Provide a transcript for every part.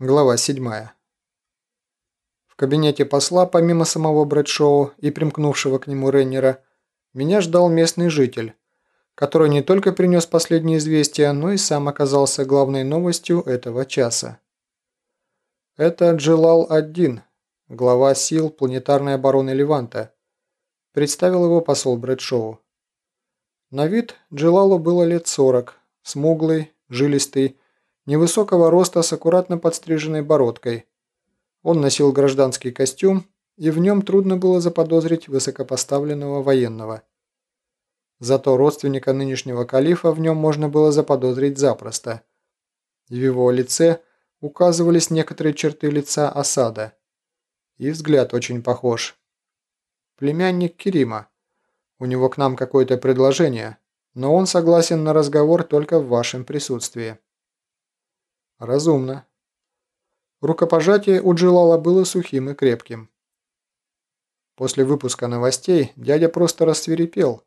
Глава 7. В кабинете посла, помимо самого Брэдшоу и примкнувшего к нему Рейнера, меня ждал местный житель, который не только принес последние известия, но и сам оказался главной новостью этого часа. Это Джилал-1, глава сил планетарной обороны Леванта, представил его посол Брэдшоу. На вид Джилалу было лет 40, смуглый, жилистый, невысокого роста с аккуратно подстриженной бородкой. Он носил гражданский костюм, и в нем трудно было заподозрить высокопоставленного военного. Зато родственника нынешнего калифа в нем можно было заподозрить запросто. В его лице указывались некоторые черты лица осада. И взгляд очень похож. Племянник Керима. У него к нам какое-то предложение, но он согласен на разговор только в вашем присутствии. Разумно. Рукопожатие у Джилала было сухим и крепким. После выпуска новостей дядя просто рассверепел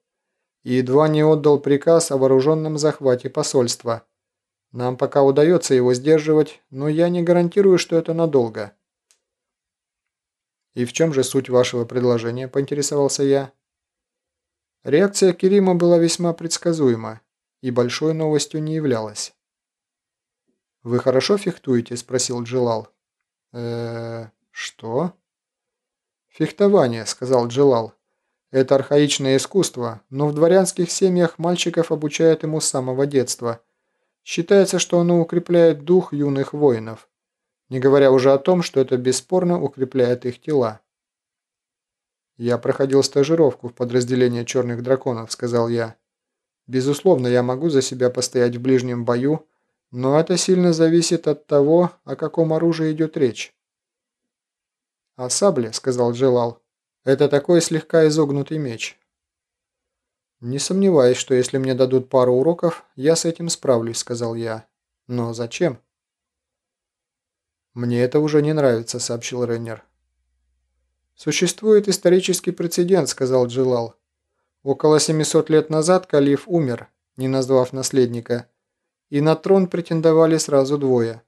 и едва не отдал приказ о вооруженном захвате посольства. Нам пока удается его сдерживать, но я не гарантирую, что это надолго. «И в чем же суть вашего предложения?» – поинтересовался я. Реакция Керима была весьма предсказуема и большой новостью не являлась. «Вы хорошо фехтуете?» – спросил Джилал. э что?» «Фехтование», – сказал Джилал. «Это архаичное искусство, но в дворянских семьях мальчиков обучают ему с самого детства. Считается, что оно укрепляет дух юных воинов, не говоря уже о том, что это бесспорно укрепляет их тела». «Я проходил стажировку в подразделении черных драконов», – сказал я. «Безусловно, я могу за себя постоять в ближнем бою, но это сильно зависит от того, о каком оружии идет речь. «А сабле», — сказал Джелал, — «это такой слегка изогнутый меч». «Не сомневаюсь, что если мне дадут пару уроков, я с этим справлюсь», — сказал я. «Но зачем?» «Мне это уже не нравится», — сообщил Реннер. «Существует исторический прецедент», — сказал Джилал. «Около 700 лет назад калиф умер, не назвав наследника, и на трон претендовали сразу двое.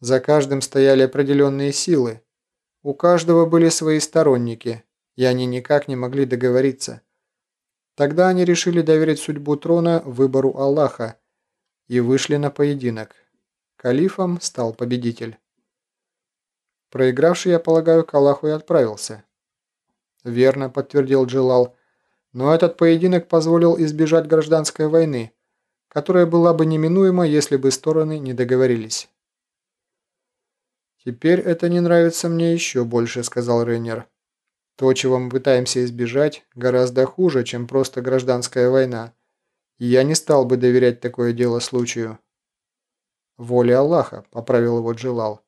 За каждым стояли определенные силы, у каждого были свои сторонники, и они никак не могли договориться. Тогда они решили доверить судьбу трона выбору Аллаха и вышли на поединок. Калифом стал победитель. Проигравший, я полагаю, к Аллаху и отправился. Верно, подтвердил Джилал, но этот поединок позволил избежать гражданской войны, которая была бы неминуема, если бы стороны не договорились. «Теперь это не нравится мне еще больше», — сказал Рейнер. «То, чего мы пытаемся избежать, гораздо хуже, чем просто гражданская война, я не стал бы доверять такое дело случаю». «Воля Аллаха», — поправил его Джилал.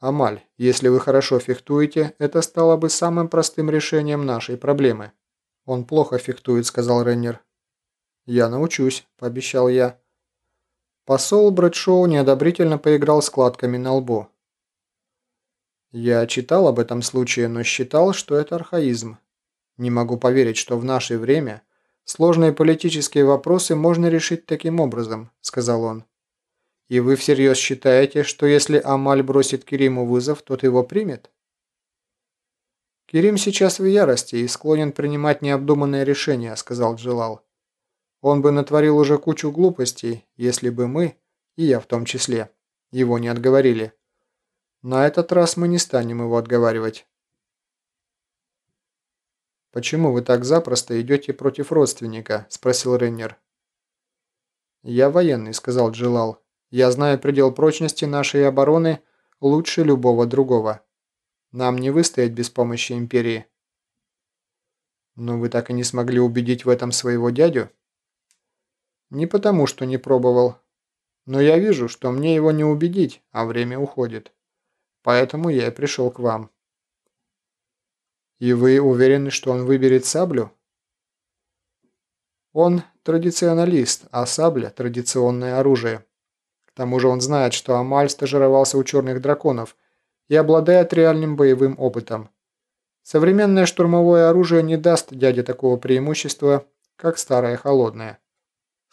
«Амаль, если вы хорошо фехтуете, это стало бы самым простым решением нашей проблемы». «Он плохо фехтует», — сказал Рейнер. «Я научусь», – пообещал я. Посол Брэдшоу неодобрительно поиграл складками на лбу. Я читал об этом случае, но считал, что это архаизм. Не могу поверить, что в наше время сложные политические вопросы можно решить таким образом, сказал он. И вы всерьез считаете, что если Амаль бросит Кериму вызов, тот его примет? Керим сейчас в ярости и склонен принимать необдуманные решения, сказал Джилал. Он бы натворил уже кучу глупостей, если бы мы, и я в том числе, его не отговорили. На этот раз мы не станем его отговаривать. «Почему вы так запросто идете против родственника?» – спросил Реннер. «Я военный», – сказал Джилал. «Я знаю предел прочности нашей обороны лучше любого другого. Нам не выстоять без помощи Империи». «Но вы так и не смогли убедить в этом своего дядю?» Не потому, что не пробовал. Но я вижу, что мне его не убедить, а время уходит. Поэтому я и пришел к вам. И вы уверены, что он выберет саблю? Он традиционалист, а сабля – традиционное оружие. К тому же он знает, что Амаль стажировался у черных драконов и обладает реальным боевым опытом. Современное штурмовое оружие не даст дяде такого преимущества, как старое холодное.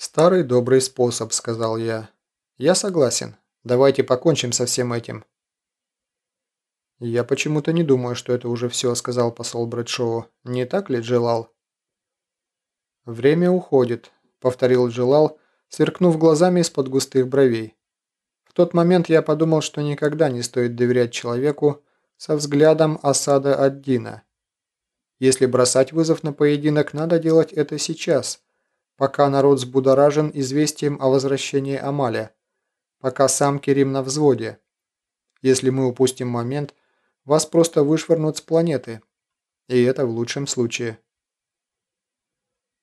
«Старый добрый способ», — сказал я. «Я согласен. Давайте покончим со всем этим». «Я почему-то не думаю, что это уже все», — сказал посол Брэдшоу. «Не так ли, Джилал?» «Время уходит», — повторил Джилал, сверкнув глазами из-под густых бровей. В тот момент я подумал, что никогда не стоит доверять человеку со взглядом осада от Дина. Если бросать вызов на поединок, надо делать это сейчас, пока народ взбудоражен известием о возвращении Амаля, пока сам Керим на взводе. Если мы упустим момент, вас просто вышвырнут с планеты. И это в лучшем случае.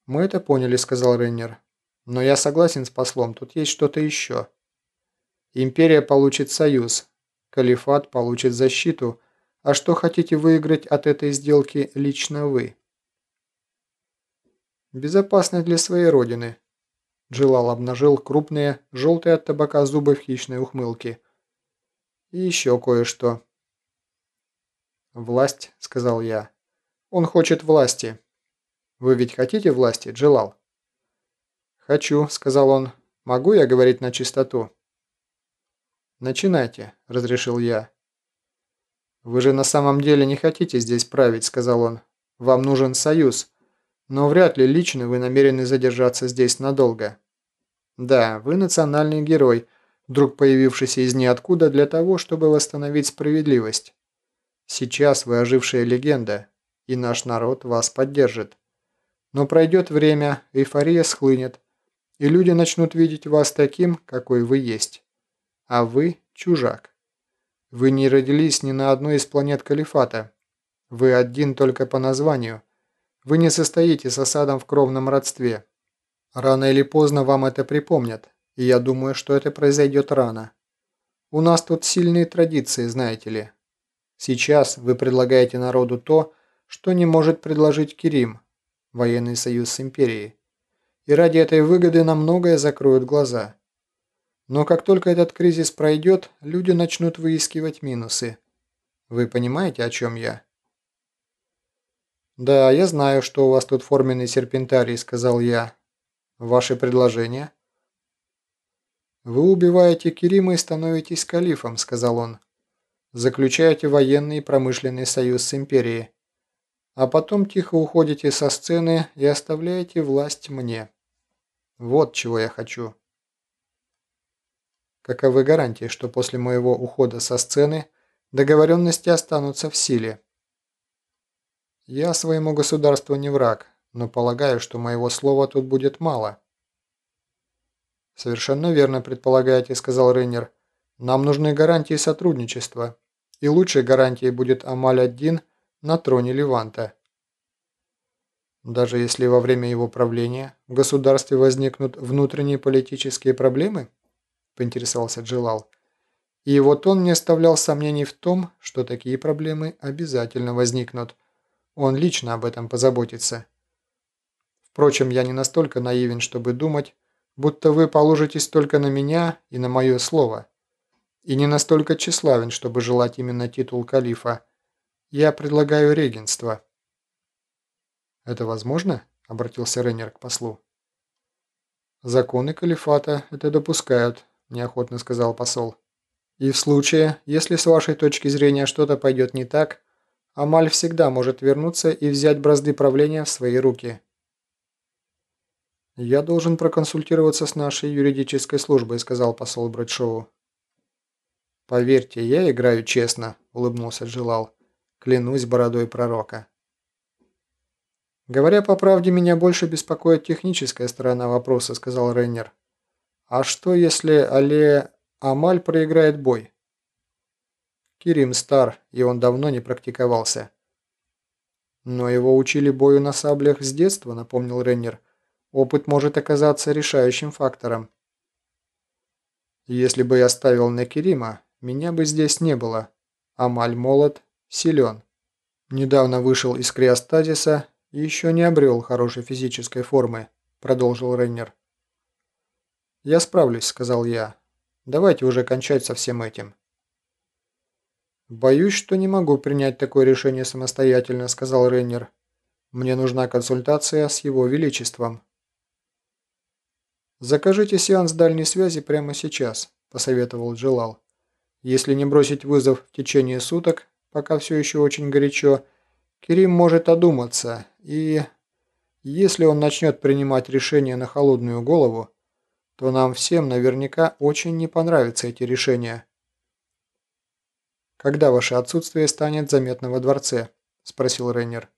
«Мы это поняли», — сказал Рейнер. «Но я согласен с послом, тут есть что-то еще. Империя получит союз, Калифат получит защиту, а что хотите выиграть от этой сделки лично вы?» «Безопасность для своей родины», — Джилал обнажил крупные, желтые от табака зубы в хищной ухмылке. «И еще кое-что». «Власть», — сказал я. «Он хочет власти. Вы ведь хотите власти, Джилал?» «Хочу», — сказал он. «Могу я говорить на чистоту?» «Начинайте», — разрешил я. «Вы же на самом деле не хотите здесь править», — сказал он. «Вам нужен союз, но вряд ли лично вы намерены задержаться здесь надолго. Да, вы национальный герой, вдруг появившийся из ниоткуда для того, чтобы восстановить справедливость. Сейчас вы ожившая легенда, и наш народ вас поддержит. Но пройдет время, эйфория схлынет, и люди начнут видеть вас таким, какой вы есть. А вы – чужак. Вы не родились ни на одной из планет Калифата. Вы один только по названию. Вы не состоите с осадом в кровном родстве. Рано или поздно вам это припомнят, и я думаю, что это произойдет рано. У нас тут сильные традиции, знаете ли. Сейчас вы предлагаете народу то, что не может предложить Кирим, военный союз с империей. И ради этой выгоды на многое закроют глаза. Но как только этот кризис пройдет, люди начнут выискивать минусы. Вы понимаете, о чем я? «Да, я знаю, что у вас тут форменный серпентарий», — сказал я. «Ваши предложения?» «Вы убиваете Кирима и становитесь калифом», — сказал он заключаете военный и промышленный союз с империей, а потом тихо уходите со сцены и оставляете власть мне. Вот чего я хочу. Каковы гарантии, что после моего ухода со сцены договоренности останутся в силе? Я своему государству не враг, но полагаю, что моего слова тут будет мало. «Совершенно верно предполагаете», — сказал Рейнер. «Нам нужны гарантии сотрудничества и лучшей гарантией будет Амаль-1 на троне Леванта. Даже если во время его правления в государстве возникнут внутренние политические проблемы, поинтересовался Джилал, и его тон не оставлял сомнений в том, что такие проблемы обязательно возникнут. Он лично об этом позаботится. Впрочем, я не настолько наивен, чтобы думать, будто вы положитесь только на меня и на мое слово и не настолько тщеславен, чтобы желать именно титул калифа. Я предлагаю регенство». «Это возможно?» – обратился Рейнер к послу. «Законы калифата это допускают», – неохотно сказал посол. «И в случае, если с вашей точки зрения что-то пойдет не так, Амаль всегда может вернуться и взять бразды правления в свои руки». «Я должен проконсультироваться с нашей юридической службой», – сказал посол Брэдшоу. «Поверьте, я играю честно», – улыбнулся Джилал. «Клянусь бородой пророка». «Говоря по правде, меня больше беспокоит техническая сторона вопроса», – сказал Рейнер. «А что, если Але Амаль проиграет бой?» Кирим стар, и он давно не практиковался. «Но его учили бою на саблях с детства», – напомнил Рейнер. «Опыт может оказаться решающим фактором». «Если бы я ставил на Кирима, меня бы здесь не было. Амаль молод, силен. Недавно вышел из криостазиса и еще не обрел хорошей физической формы, продолжил Рейнер. «Я справлюсь», — сказал я. «Давайте уже кончать со всем этим». «Боюсь, что не могу принять такое решение самостоятельно», — сказал Рейнер. «Мне нужна консультация с его величеством». «Закажите сеанс дальней связи прямо сейчас», посоветовал Джилал. «Если не бросить вызов в течение суток, пока все еще очень горячо, Керим может одуматься, и если он начнет принимать решения на холодную голову, то нам всем наверняка очень не понравятся эти решения». «Когда ваше отсутствие станет заметно во дворце?» – спросил Рейнер.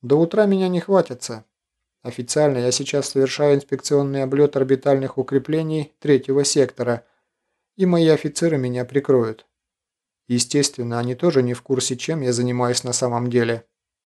«До утра меня не хватится. Официально я сейчас совершаю инспекционный облет орбитальных укреплений третьего сектора, и мои офицеры меня прикроют. Естественно, они тоже не в курсе, чем я занимаюсь на самом деле».